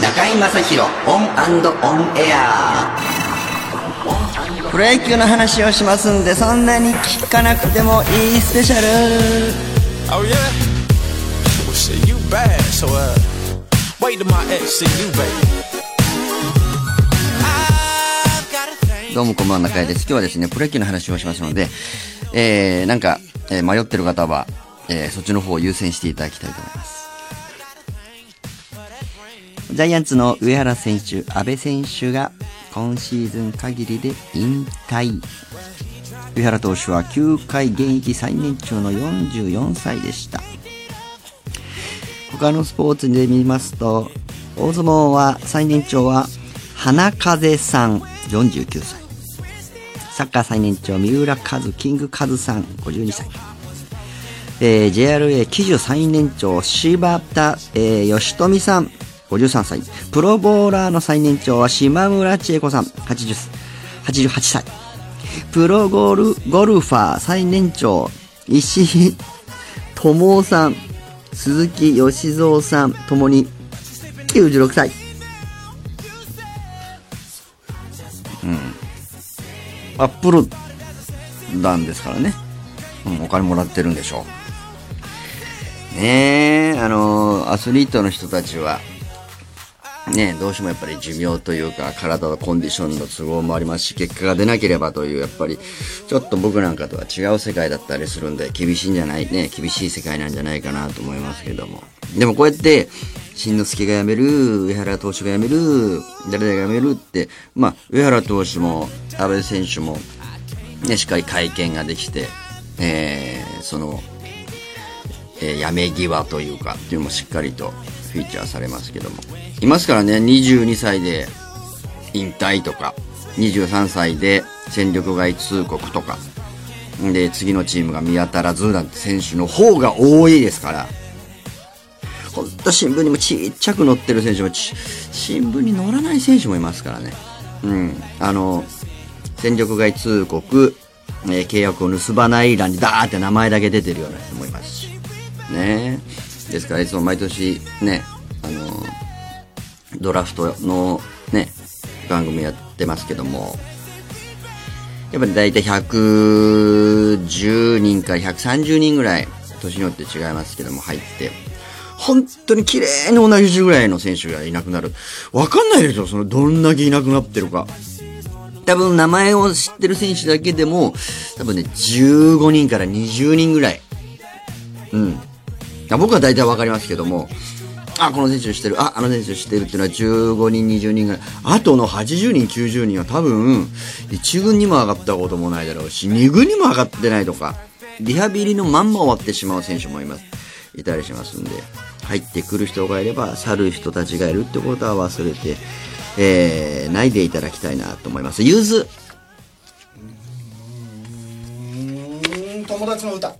中居正広オンオンエアプロ野球の話をしますんでそんなに聞かなくてもいいスペシャル Oh yeah? Well shit, you bad, so uh wait till my ex see you, baby. どうもこんばんは中居です今日はですねプロ野球の話をしますのでえー、なんか、えー迷ってる方は、えーそっちの方を優先していただきたいと思いますジャイアンツの上原選手、阿部選手が今シーズン限りで引退。上原投手は9回現役最年長の44歳でした。他のスポーツで見ますと、大相撲は最年長は花風さん49歳。サッカー最年長三浦和キングカズさん52歳。えー JRA 記事最年長柴田、えー吉富さん53歳プロボーラーの最年長は島村千恵子さん80 88歳プロゴルゴルファー最年長石井智夫さん鈴木義蔵さんともに96歳。うんあプロなんですからね、うん、お金もらってるんでしょう。ねえあのアスリートの人たちはねどうしてもやっぱり寿命というか体のコンディションの都合もありますし結果が出なければというやっぱりちょっと僕なんかとは違う世界だったりするんで厳しいんじゃないね厳しい世界なんじゃないかなと思いますけども。でもこうやって新之助が辞める上原投手が辞める誰々が辞めるってまあ上原投手も阿部選手もねしっかり会見ができてえーそのえーやめ際というかっていうのもしっかりとフィーチャーされますけども。いますからね22歳で引退とか23歳で戦力外通告とかで次のチームが見当たらずなんて選手の方が多いですから。ほんと新聞にもちっちゃく載ってる選手も新聞に載らない選手もいますからね。うん。あの戦力外通告、えー契約を結ばない欄にダーって名前だけ出てるような人もいます。しね。ですからいつも毎年ねあのドラフトのね番組やってますけども。やっぱり大体110人から130人ぐらい年によって違いますけども入って。本当に綺麗に同じぐらいの選手がいなくなる。わかんないでしょそのどんだけいなくなってるか。多分名前を知ってる選手だけでも多分ね15人から20人ぐらいうん僕は大体わかりますけども、あ、この選手知ってる、あ、あの選手知ってるっていうのは15人、20人ぐらい。あとの80人、90人は多分、1軍にも上がったこともないだろうし、2軍にも上がってないとか、リハビリのまんま終わってしまう選手もいます。いたりしますんで、入ってくる人がいれば、去る人たちがいるってことは忘れて、えー、ないでいただきたいなと思います。ゆず、友達の歌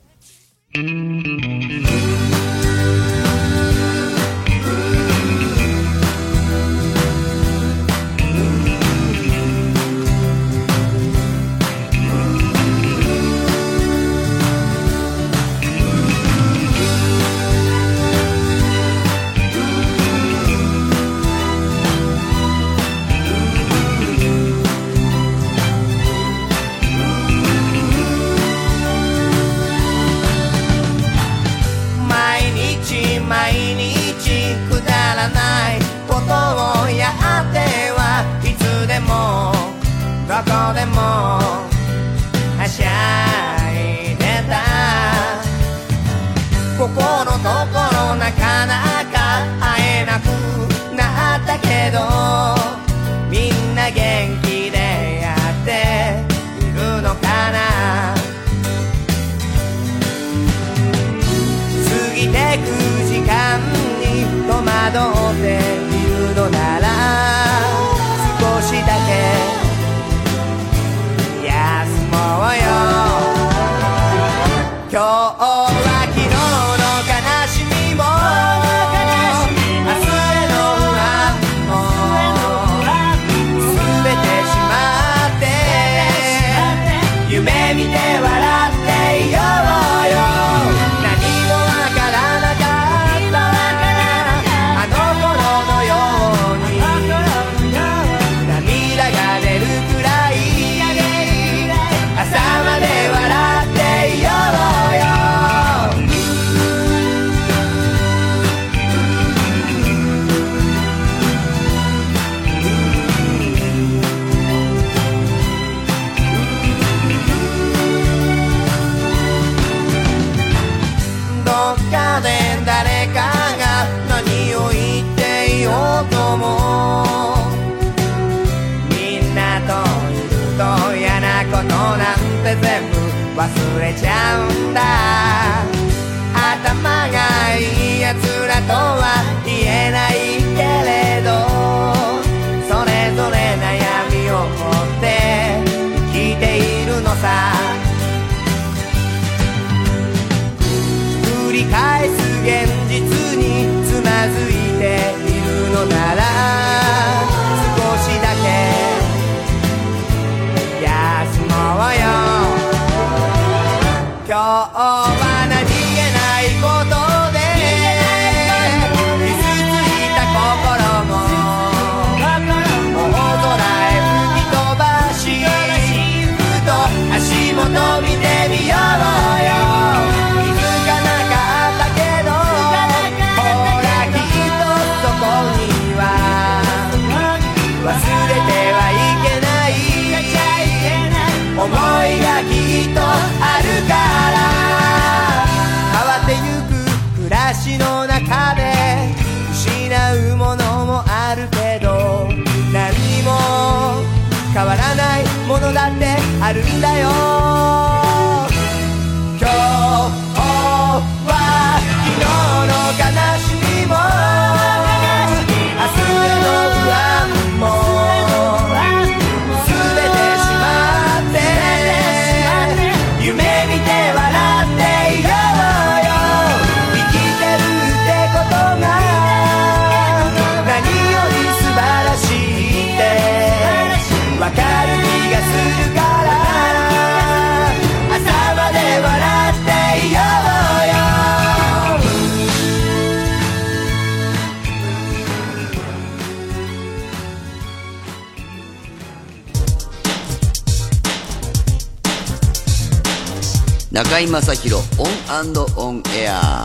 中居正広オンオンエア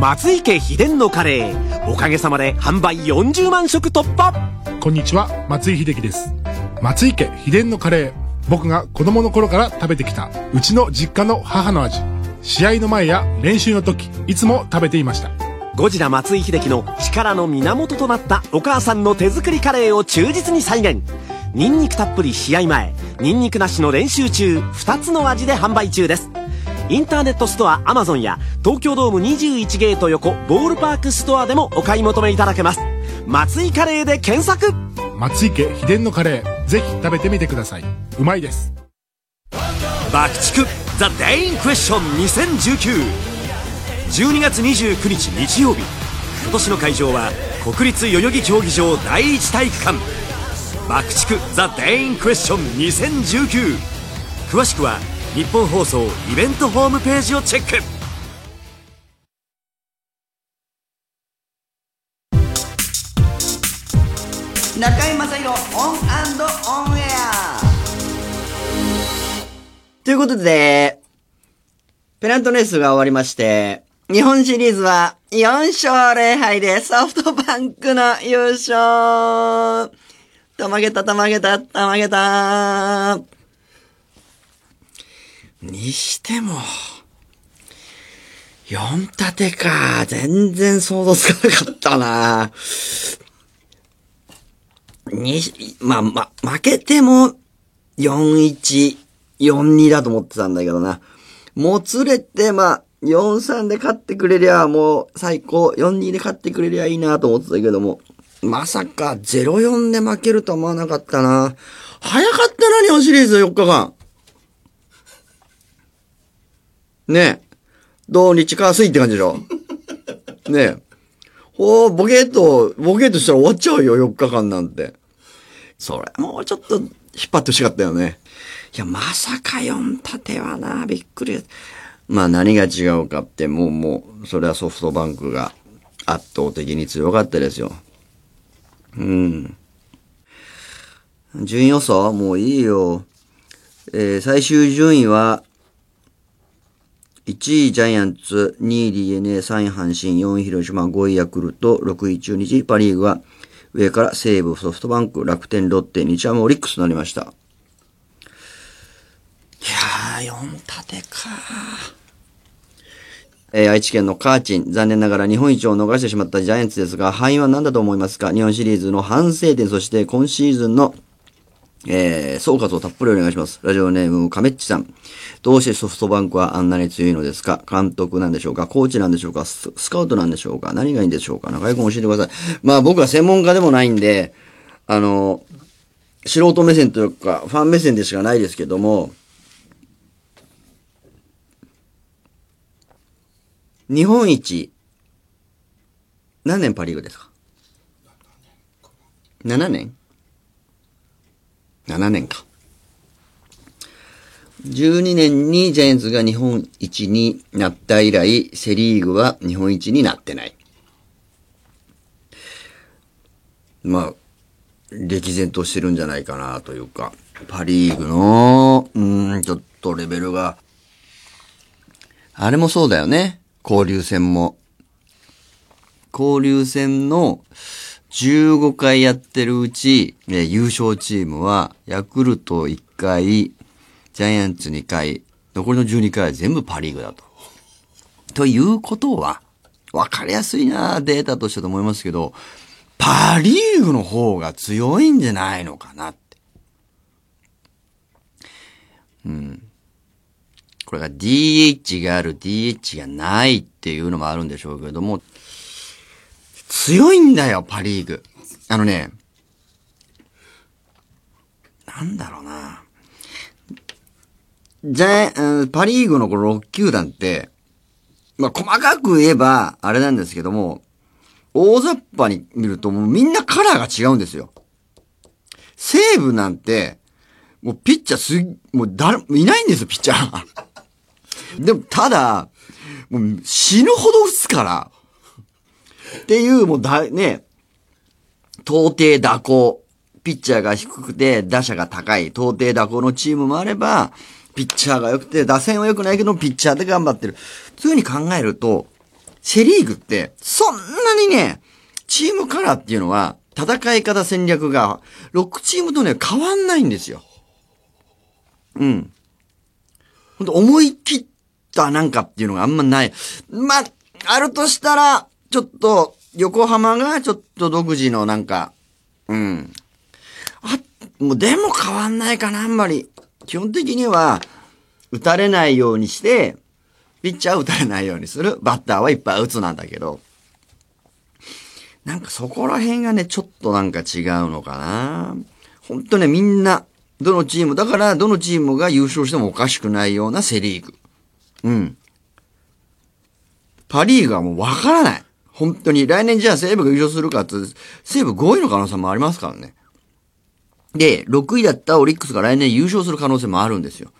松井家秘伝のカレーおかげさまで販売40万食突破こんにちは、松井秀喜です。松井家秘伝のカレー。僕が子供の頃から食べてきた、うちの実家の母の味。試合の前や練習の時、いつも食べていました。ゴジラ松井秀喜の力の源となったお母さんの手作りカレーを忠実に再現ニンニクたっぷり試合前ニンニクなしの練習中2つの味で販売中ですインターネットストアアマゾンや東京ドーム21ゲート横ボールパークストアでもお買い求めいただけます松井カレーで検索松井家秘伝のカレー。ぜひ食べてみてください。うまいです。爆竹ザ・デインクエスチョン201912月29日日曜日今年の会場は国立代々木競技場第一体育館爆竹ザ・デインクエスチョン2019詳しくはニッポン放送イベントホームページをチェック。中居正広オンオンエア。ということで、ペナントレースが終わりまして、日本シリーズは4勝0敗でソフトバンクの優勝。たまげたたまげたたまげたにしても、4立てか。全然想像つかなかったな。にし、まあ、ま、負けても、4-1、4-2だと思ってたんだけどな。もつれて、まあ、4-3で勝ってくれりゃ、もう、最高、4-2で勝ってくれりゃいいなと思ってたけども、まさか、0-4で負けると思わなかったな。早かったな、日本シリーズ4日間。ねえ。土日火水って感じでしょねえ。ほう、ボケーと、ボケーとしたら終わっちゃうよ、4日間なんて。それ、もうちょっと引っ張ってほしかったよね。いや、まさか4立てはな、びっくり。まあ何が違うかって、もうもう、それはソフトバンクが圧倒的に強かったですよ。うん。順位予想もういいよ。えー最終順位は、1位ジャイアンツ、2位 DNA、3位阪神、4位広島、5位ヤクルト、6位中日、パリーグは上から西武、ソフトバンク、楽天、ロッテ、日ハム、オリックスとなりました。いやー、4立てかえー愛知県のカーチン、残念ながら日本一を逃してしまったジャイアンツですが、敗因は何だと思いますか？日本シリーズの反省点、そして今シーズンのえー、総括をたっぷりお願いします。ラジオネーム、亀っちさん。どうしてソフトバンクはあんなに強いのですか？監督なんでしょうか？コーチなんでしょうか？ススカウトなんでしょうか？何がいいんでしょうか？中居君教えてください。まあ僕は専門家でもないんで、あの、素人目線というか、ファン目線でしかないですけども、日本一、何年パリーグですか ?7 年 ?7 年か。12年にジャイアンツが日本一になった以来、セリーグは日本一になってない。まあ、歴然としてるんじゃないかなというか、パリーグの、うん、ちょっとレベルが、あれもそうだよね。交流戦も。交流戦の15回やってるうち、え優勝チームは、ヤクルト1回、ジャイアンツ2回、残りの12回は全部パリーグだと。ということは、わかりやすいなデータとしてと思いますけど、パリーグの方が強いんじゃないのかなって。うん。これが DH がある、DH がないっていうのもあるんでしょうけども、強いんだよ、パリーグ。あのね、なんだろうな。じゃうんパリーグのこの6球団って、まあ、細かく言えば、あれなんですけども、大雑把に見るともうみんなカラーが違うんですよ。西武なんて、もうピッチャーす、もう誰いないんですよ、ピッチャー。でも、ただ、もう死ぬほど打つから、っていう、もうだ、ね、到底蛇行。ピッチャーが低くて、打者が高い。到底蛇行のチームもあれば、ピッチャーが良くて、打線は良くないけど、ピッチャーで頑張ってる。そういう風に考えると、セリーグって、そんなにね、チームカラーっていうのは、戦い方戦略が、6チームとね、変わんないんですよ。うん。ほんと、思い切ったなんかっていうのがあんまない。まあ、あるとしたら、ちょっと、横浜がちょっと独自のなんか、うん。あ、もうでも変わんないかな、あんまり。基本的には、打たれないようにして、ピッチャーは打たれないようにする。バッターはいっぱい打つなんだけど。なんかそこら辺がね、ちょっとなんか違うのかな。本当ね、みんな、どのチーム、だからどのチームが優勝してもおかしくないようなセリーグ。うん。パリーグはもうわからない。本当に。来年じゃあ西武が優勝するかって、西武5位の可能性もありますからね。で、6位だったオリックスが来年優勝する可能性もあるんですよ。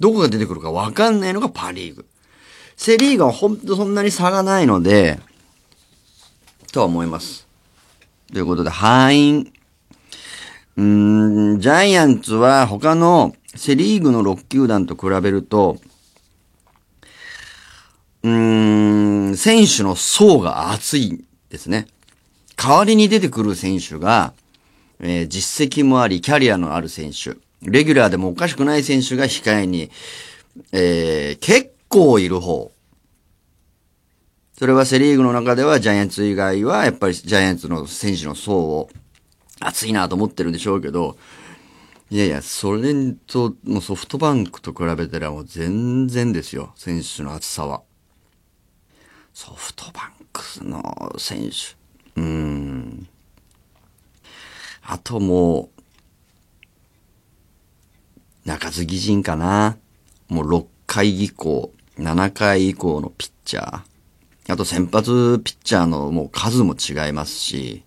どこが出てくるかわかんないのがパリーグ。セリーグは本当そんなに差がないので、とは思います。ということで、敗因。うーん、ジャイアンツは他のセリーグの6球団と比べると、うーん、選手の層が厚いですね。代わりに出てくる選手が、えー実績もあり、キャリアのある選手、レギュラーでもおかしくない選手が控えに、えー結構いる方。それはセリーグの中ではジャイアンツ以外は、やっぱりジャイアンツの選手の層を熱いなと思ってるんでしょうけど、いやいや、それと、もうソフトバンクと比べたらもう全然ですよ、選手の厚さは。ソフトバンクの選手。うん。あともう、中継ぎ陣かな。もう6回以降、7回以降のピッチャー。あと先発ピッチャーのもう数も違いますし、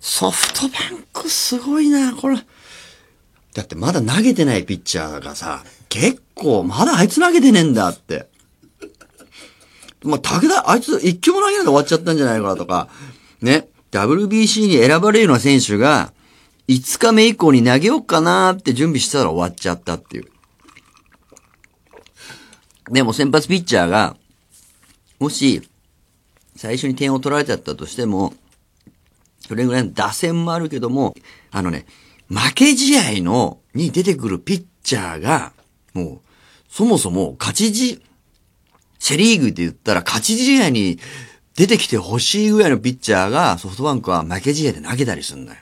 ソフトバンクすごいな、これ。だってまだ投げてないピッチャーがさ、結構、まだあいつ投げてねえんだって。まあ、武田、あいつ一球も投げないで終わっちゃったんじゃないかなとか、ね、WBC に選ばれるような選手が、5日目以降に投げようかなって準備したら終わっちゃったっていう。でも先発ピッチャーが、もし、最初に点を取られちゃったとしても、それぐらいの打線もあるけども、あのね、負け試合の、に出てくるピッチャーが、もう、そもそも勝ちじ、セリーグって言ったら勝ち試合に出てきてほしいぐらいのピッチャーがソフトバンクは負け試合で投げたりするんだよ。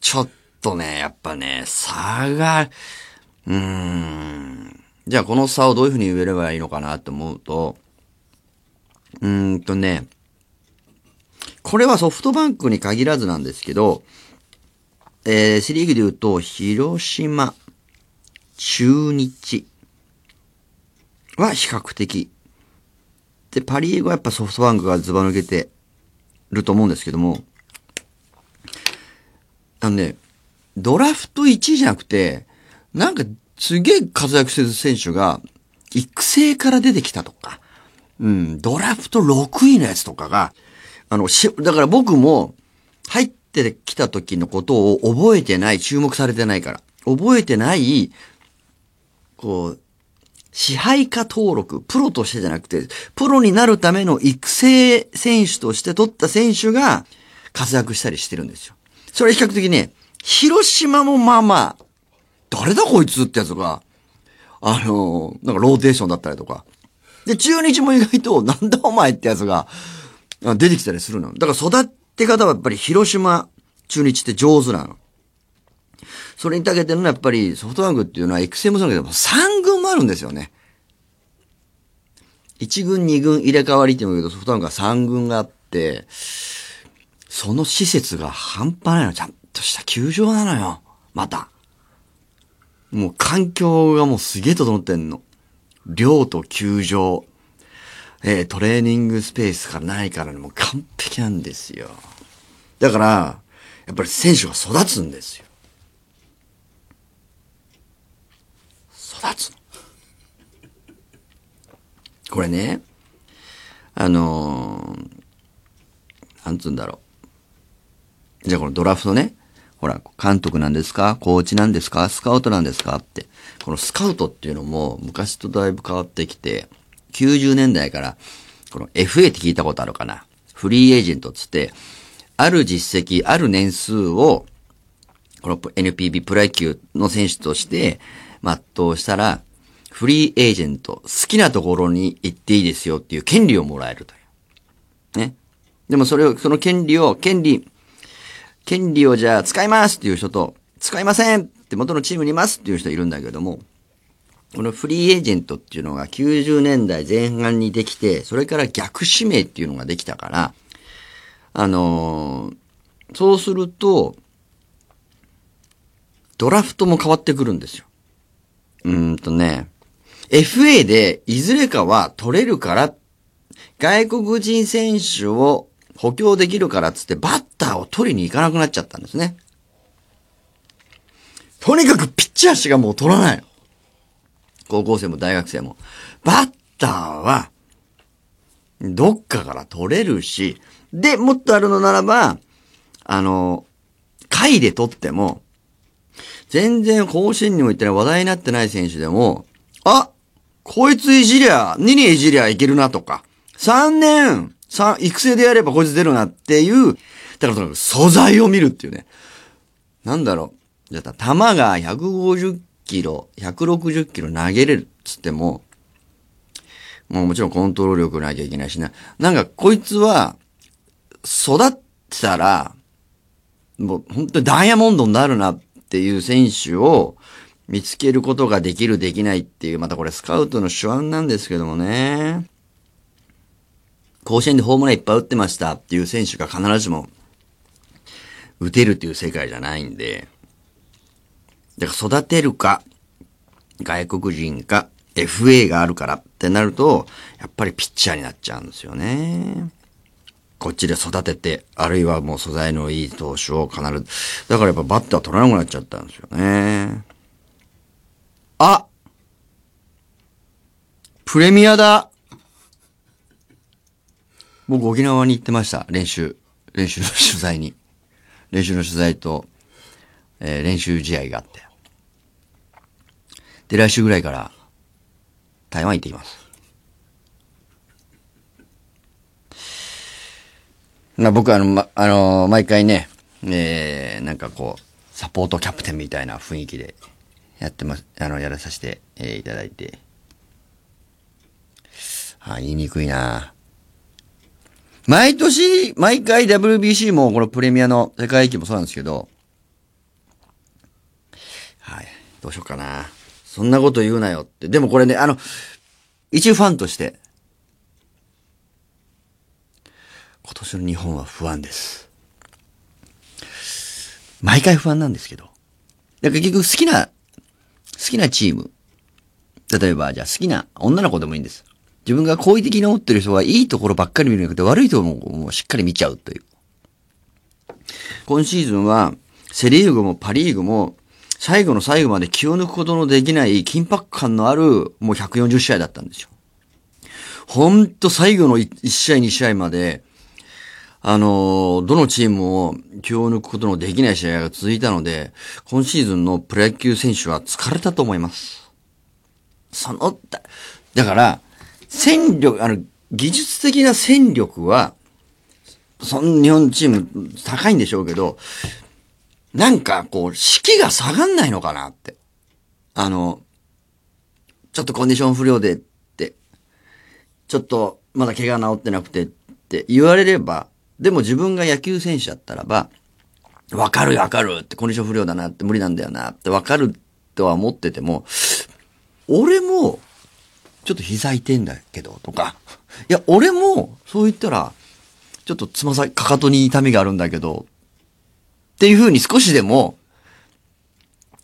ちょっとね、やっぱね、差が、うーん。じゃあこの差をどういうふうに言えればいいのかなって思うと、うーんとね、これはソフトバンクに限らずなんですけど、えー、セリーグで言うと、広島、中日は比較的。で、パリーグはやっぱソフトバンクがズバ抜けてると思うんですけども、あのね、ドラフト1位じゃなくて、なんかすげえ活躍してる選手が、育成から出てきたとか、うん、ドラフト6位のやつとかが、あの、し、だから僕も、入ってきた時のことを覚えてない、注目されてないから。覚えてない、こう、支配下登録、プロとしてじゃなくて、プロになるための育成選手として取った選手が活躍したりしてるんですよ。それは比較的ね、広島もまあまあ、誰だこいつってやつが、あの、なんかローテーションだったりとか。で、中日も意外と、なんだお前ってやつが、出てきたりするの。だから育って方はやっぱり広島、中日って上手なの。それに長けてるのはやっぱりソフトバンクっていうのは育成もそうだけど、3軍もあるんですよね。1軍、2軍入れ替わりって言うけど、ソフトバンクは3軍があって、その施設が半端ないの。ちゃんとした球場なのよ。また。もう環境がもうすげえ整ってんの。寮と球場、えートレーニングスペースからないからね、もう完璧なんですよ。だから、やっぱり選手が育つんですよ。育つの。これね、あのーなんつうんだろう。じゃあこのドラフトね、ほら、監督なんですか？コーチなんですか？スカウトなんですか？って。このスカウトっていうのも昔とだいぶ変わってきて、90年代から、この FA って聞いたことあるかな？フリーエージェントつって、ある実績、ある年数を、この NPB プロ野球の選手として全うしたら、フリーエージェント、好きなところに行っていいですよっていう権利をもらえるという。ね。でもそれを、その権利を、権利、権利をじゃあ使いますっていう人と、使いませんって元のチームにいますっていう人いるんだけども、このフリーエージェントっていうのが90年代前半にできて、それから逆指名っていうのができたから、あのーそうすると、ドラフトも変わってくるんですよ。うーんとね、FA でいずれかは取れるから、外国人選手を補強できるからっつってバッターを取りに行かなくなっちゃったんですね。とにかくピッチャーしかもう取らない。高校生も大学生も。バッターは、どっかから取れるし、で、もっとあるのならば、あの、回で取っても、全然甲子園にも行ってない話題になってない選手でも、あこいついじりゃ、2年いじりゃいけるなとか、3年、三育成でやればこいつ出るなっていう、だから素材を見るっていうね。なんだろう。じゃあ、球が150キロ、160キロ投げれるっつっても、もうもちろんコントロール力なきゃいけないしな。なんかこいつは、育ったら、もう本当にダイヤモンドになるなっていう選手を見つけることができるできないっていう、またこれスカウトの手腕なんですけどもね。甲子園でホームランいっぱい打ってましたっていう選手が必ずしも打てるっていう世界じゃないんで、だから育てるか、外国人か、FA があるからってなると、やっぱりピッチャーになっちゃうんですよね。こっちで育てて、あるいはもう素材のいい投手を必ず、だからやっぱバッター取らなくなっちゃったんですよね。あプレミアだ僕沖縄に行ってました。練習。練習の取材に。練習の取材と、えー練習試合があって。で、来週ぐらいから台湾行ってきます。まあ、僕あの、ま、あのー毎回ね、えー、なんかこう、サポートキャプテンみたいな雰囲気でやってます、あの、やらさせて、えーいただいて。あ、言いにくいな毎年、毎回 WBC もこのプレミアの世界駅もそうなんですけど、はいどうしようかな。そんなこと言うなよって。でもこれね、あの、一ファンとして、今年の日本は不安です。毎回不安なんですけど。だから結局好きな、好きなチーム。例えば、じゃあ好きな女の子でもいいんです。自分が好意的に思ってる人がいいところばっかり見るんじゃなくて悪いところもしっかり見ちゃうという。今シーズンは、セリーグもパリーグも、最後の最後まで気を抜くことのできない緊迫感のある、もう140試合だったんですよ。ほんと最後の1試合2試合まで、あのどのチームも気を抜くことのできない試合が続いたので、今シーズンのプロ野球選手は疲れたと思います。その、だだから、戦力、あの、技術的な戦力は、その日本チーム高いんでしょうけど、なんかこう、士気が下がんないのかなって。あの、ちょっとコンディション不良でって、ちょっとまだ怪我治ってなくてって言われれば、でも自分が野球選手だったらば、わかるわかるって、コンディション不良だなって無理なんだよなってわかるとは思ってても、俺も、ちょっと膝痛いんだけど、とか、いや、俺も、そう言ったら、ちょっとつま先、かかとに痛みがあるんだけど、っていう風に少しでも、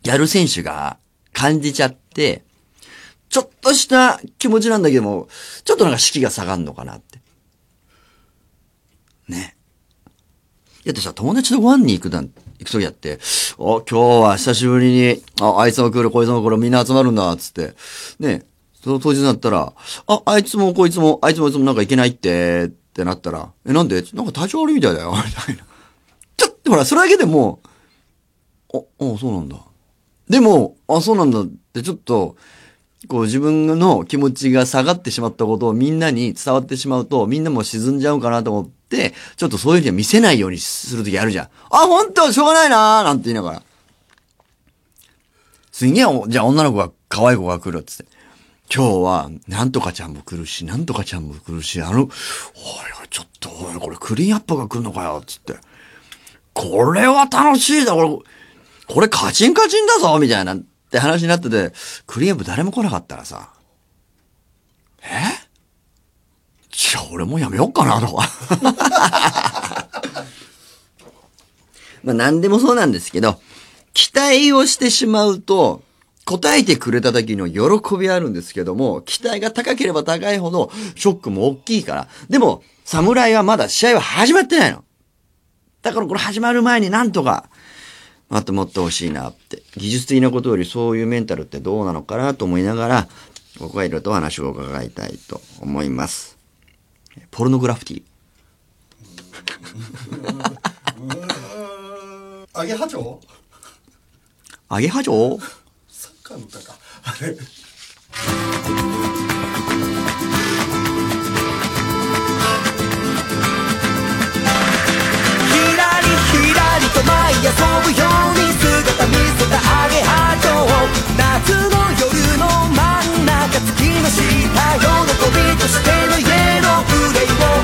やる選手が感じちゃって、ちょっとした気持ちなんだけども、ちょっとなんか士気が下がんのかなって。ね。だってさ、友達とご飯に行くだん、行くときやって、お、今日は久しぶりに、あ、あいつも来る、こいつも来る、みんな集まるんだ、つって。ね。その当日になったら、あ、あいつもこいつも、あいつもいつもなんかいけないって、ってなったら、え、なんで？なんか体調悪いみたいだよ、みたいな。ちょっとほら、それだけでも、あ、あ、そうなんだ。でも、あ、そうなんだって、ちょっと、こう自分の気持ちが下がってしまったことをみんなに伝わってしまうと、みんなも沈んじゃうかなと思って、ちょっとそういうふうには見せないようにするときあるじゃん。あ、本当しょうがないなーなんて言いながら。すげえ、じゃあ女の子が、可愛い子が来るっつって。今日は、なんとかちゃんも来るし、なんとかちゃんも来るし、あの、おいおい、ちょっと、おいこれクリーンアップが来るのかよ、つって。これは楽しいだ、これ、これカチンカチンだぞ、みたいな、って話になってて、クリーンアップ誰も来なかったらさ、え？じゃあ俺もやめようかな、とか。まあ何でもそうなんですけど、期待をしてしまうと、答えてくれた時の喜びあるんですけども、期待が高ければ高いほど、ショックも大きいから。でも、侍はまだ試合は始まってないの。だからこれ始まる前になんとか、もっともっと欲しいなって。技術的なことよりそういうメンタルってどうなのかなと思いながら、僕はいろいろとお話を伺いたいと思います。ポルノグラフィティ。アゲハチョウアゲハジョーサッカーの歌か。あれ？ひらりひらりと舞い遊ぶように姿見せたアゲハチョウ夏の夜の真ん中月の下喜びとしてのイエロー憂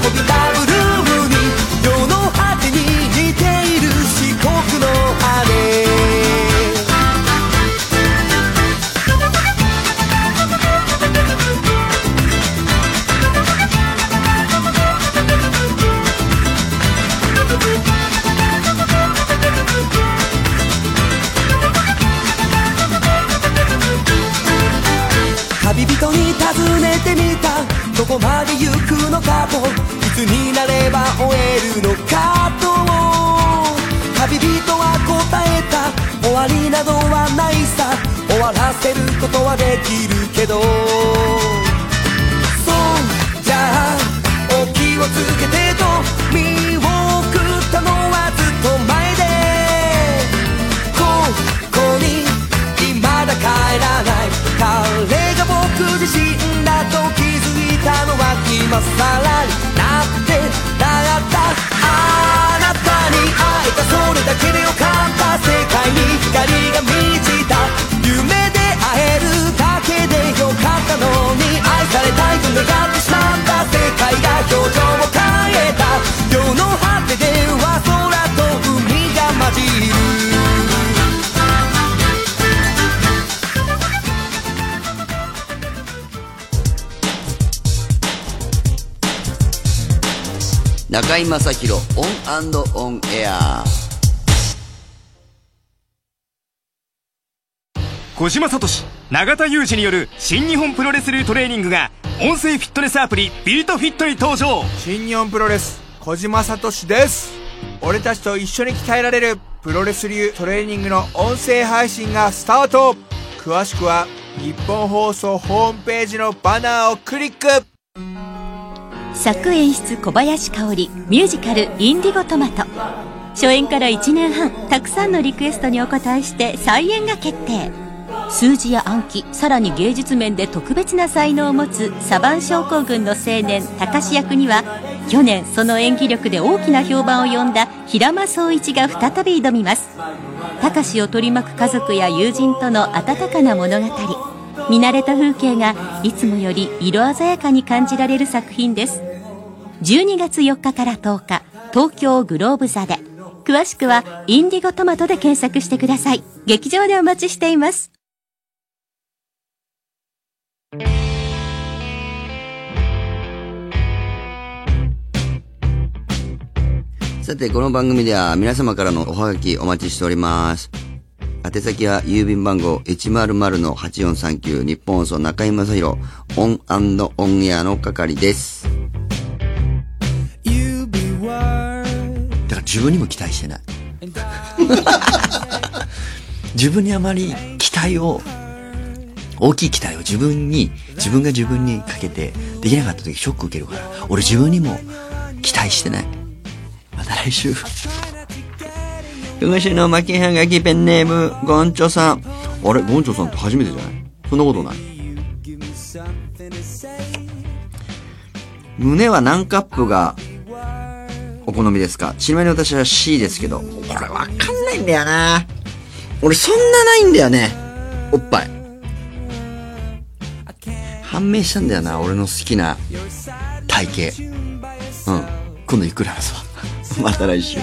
いを帯びたブルーに世の果てに似ている四国の羽旅人に尋ねてみた。どこまで行くりなどはないさ。終わらせることはできるけど。そうじゃあお気をつけてと見送ったのはずっと前で。ここに未だ帰らない。彼が僕自身だと気づいたのは今さらになってだった。あなたに会えた。それだけでよかった。中居正広オンオンエア。小島聡永田裕志による新日本プロレス流トレーニングが音声フィットネスアプリ BeatFit に登場。新日本プロレス小島聡です。俺たちと一緒に鍛えられるプロレス流トレーニングの音声配信がスタート。詳しくは日本放送ホームページのバナーをクリック作演出小林香織ミュージカル「インディゴトマト」初演から1年半たくさんのリクエストにお応えして再演が決定。数字や暗記さらに芸術面で特別な才能を持つサバン症候群の青年高志役には去年その演技力で大きな評判を呼んだ平間宗一が再び挑みます。高志を取り巻く家族や友人との温かな物語。見慣れた風景がいつもより色鮮やかに感じられる作品です。12月4日から10日東京グローブ座で詳しくはインディゴトマトで検索してください劇場でお待ちしていますさて、この番組では皆様からのおはがきお待ちしております。宛先は郵便番号100-8439ニッポン放送中居正広オンオンエアの係です。自分にも期待してない。自分にあまり期待を、大きい期待を自分に、自分が自分にかけてできなかった時ショック受けるから、俺自分にも期待してない。また来週。今週の巻きはがきペンネーム、ゴンチョさん。あれゴンチョさんって初めてじゃない？そんなことない。胸は何カップがお好みですか？ちなみに私は C ですけど、これわかんないんだよな。俺そんなないんだよね。おっぱい。判明したんだよな、俺の好きな体型。うん。今度ゆっくり話すわ。また来週。